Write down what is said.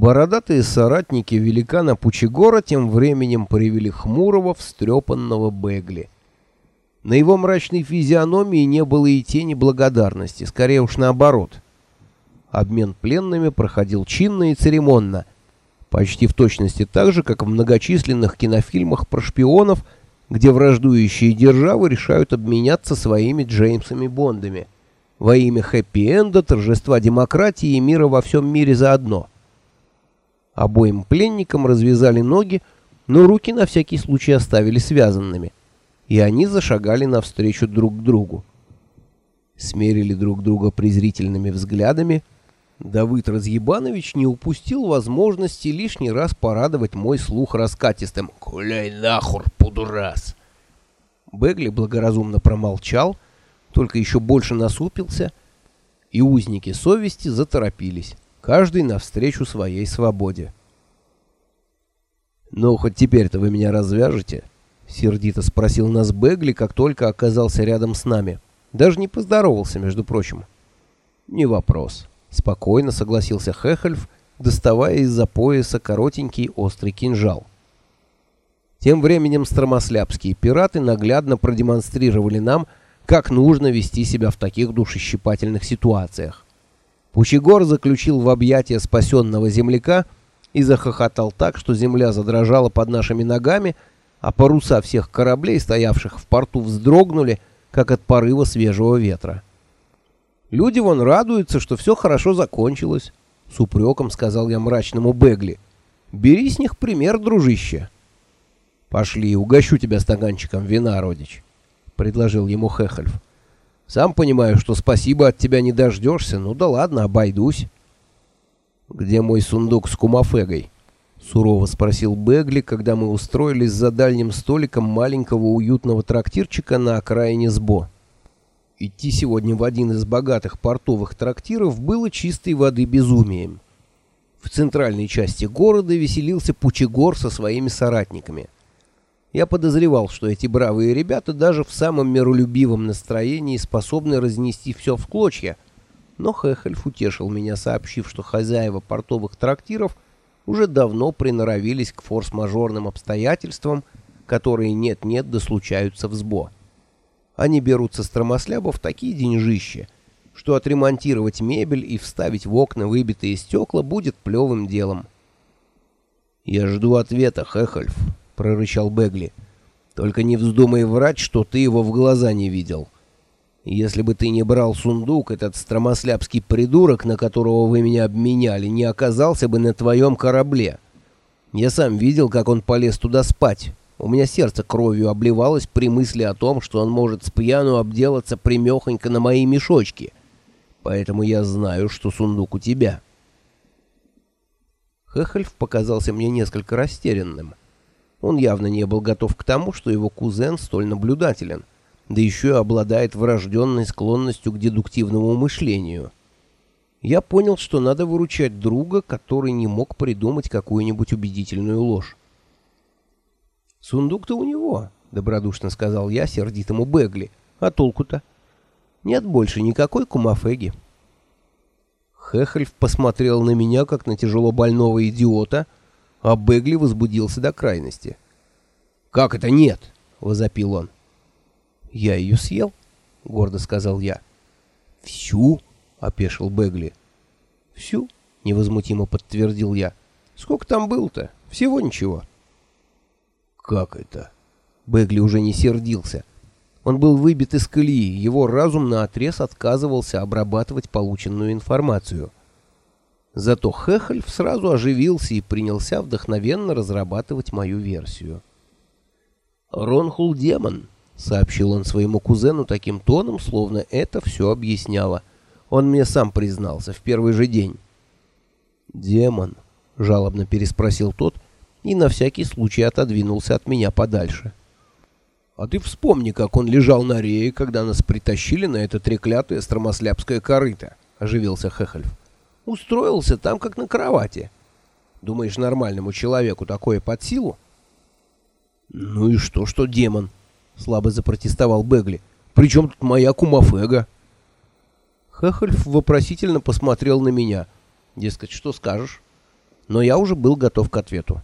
Бородатые соратники великана Пучегора тем временем привели хмурого, встрепанного Бегли. На его мрачной физиономии не было и тени благодарности, скорее уж наоборот. Обмен пленными проходил чинно и церемонно, почти в точности так же, как в многочисленных кинофильмах про шпионов, где враждующие державы решают обменяться своими Джеймсами Бондами во имя хэппи-энда, торжества демократии и мира во всем мире заодно – Обоим пленникам развязали ноги, но руки на всякий случай оставили связанными, и они зашагали навстречу друг другу. Смерили друг друга презрительными взглядами. Давыд Разъебанович не упустил возможности лишний раз порадовать мой слух раскатистым «Куляй нахур, пудурас!». Бегли благоразумно промолчал, только еще больше насупился, и узники совести заторопились каждый навстречу своей свободе. «Ну, хоть теперь-то вы меня развяжете?» — сердито спросил нас Бегли, как только оказался рядом с нами. Даже не поздоровался, между прочим. «Не вопрос», — спокойно согласился Хехельф, доставая из-за пояса коротенький острый кинжал. Тем временем стромослябские пираты наглядно продемонстрировали нам, как нужно вести себя в таких душещипательных ситуациях. Пучегор заключил в объятия спасенного земляка и захохотал так, что земля задрожала под нашими ногами, а паруса всех кораблей, стоявших в порту, вздрогнули, как от порыва свежего ветра. «Люди вон радуются, что все хорошо закончилось», — с упреком сказал я мрачному Бегли. «Бери с них пример, дружище». «Пошли, угощу тебя стаканчиком вина, родич», — предложил ему Хехельф. Сам понимаю, что спасибо от тебя не дождешься. Ну да ладно, обойдусь. Где мой сундук с кумафегой? Сурово спросил Бегли, когда мы устроились за дальним столиком маленького уютного трактирчика на окраине Сбо. Идти сегодня в один из богатых портовых трактиров было чистой воды безумием. В центральной части города веселился Пучегор со своими соратниками – я подозревал, что эти бравые ребята даже в самом миролюбивом настроении способны разнести все в клочья, но Хехельф утешил меня, сообщив, что хозяева портовых трактиров уже давно приноровились к форс-мажорным обстоятельствам, которые нет-нет да случаются в СБО. Они берут со стромослябов такие деньжища, что отремонтировать мебель и вставить в окна выбитые стекла будет плевым делом. «Я жду ответа, Хехельф», прорычал Бегли. Только не вздумай врать, что ты его в глаза не видел. Если бы ты не брал сундук, этот стромослябский придурок, на которого вы меня обменяли, не оказался бы на твоем корабле. Я сам видел, как он полез туда спать. У меня сердце кровью обливалось при мысли о том, что он может с пьяну обделаться примехонько на мои мешочки. Поэтому я знаю, что сундук у тебя. Хехельф показался мне несколько растерянным. Он явно не был готов к тому, что его кузен столь наблюдателен, да еще и обладает врожденной склонностью к дедуктивному мышлению. Я понял, что надо выручать друга, который не мог придумать какую-нибудь убедительную ложь. «Сундук-то у него», — добродушно сказал я сердитому Бегли. «А толку-то? Нет больше никакой кумафеги». Хехельф посмотрел на меня, как на тяжело больного идиота — а Бегли возбудился до крайности. «Как это нет?» — возопил он. «Я ее съел», — гордо сказал я. «Всю?» — опешил Бегли. «Всю?» — невозмутимо подтвердил я. «Сколько там был-то? Всего ничего». «Как это?» Бегли уже не сердился. Он был выбит из колеи, его разум наотрез отказывался обрабатывать полученную информацию. Зато Хехельф сразу оживился и принялся вдохновенно разрабатывать мою версию. «Ронхул демон», — сообщил он своему кузену таким тоном, словно это все объясняло. Он мне сам признался в первый же день. «Демон», — жалобно переспросил тот и на всякий случай отодвинулся от меня подальше. «А ты вспомни, как он лежал на рее, когда нас притащили на это треклятое стромослябское корыто», — оживился Хехельф. Устроился там, как на кровати. Думаешь, нормальному человеку такое под силу? Ну и что, что демон? Слабо запротестовал Бегли. Причем тут моя кумафега? Хехельф вопросительно посмотрел на меня. Дескать, что скажешь? Но я уже был готов к ответу.